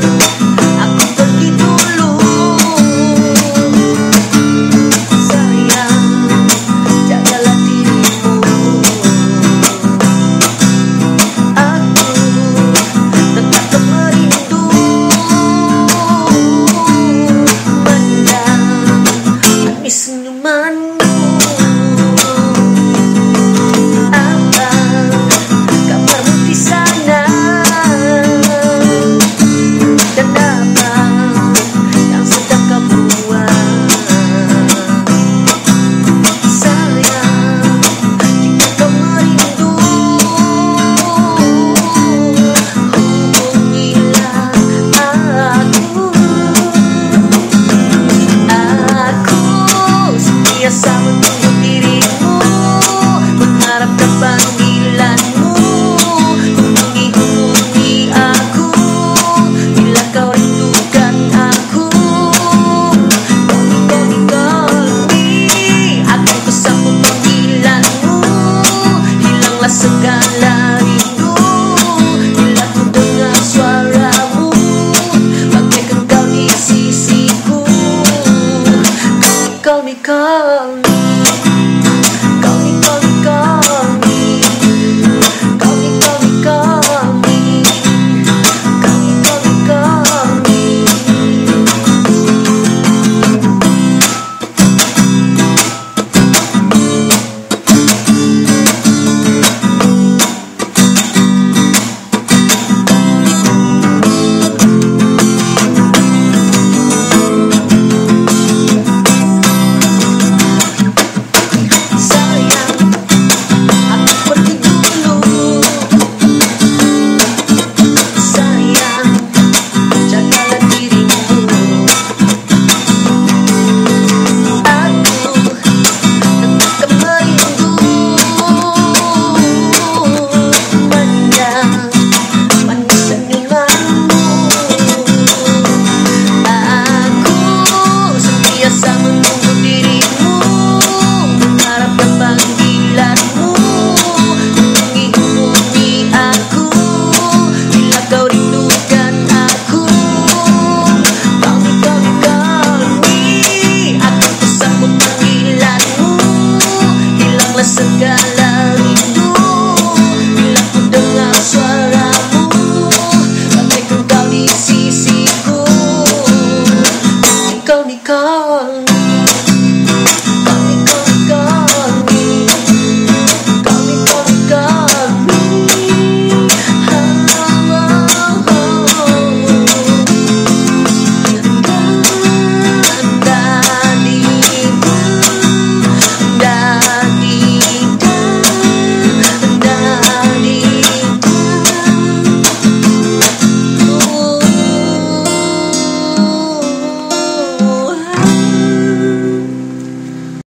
Thank you. love me. Oh.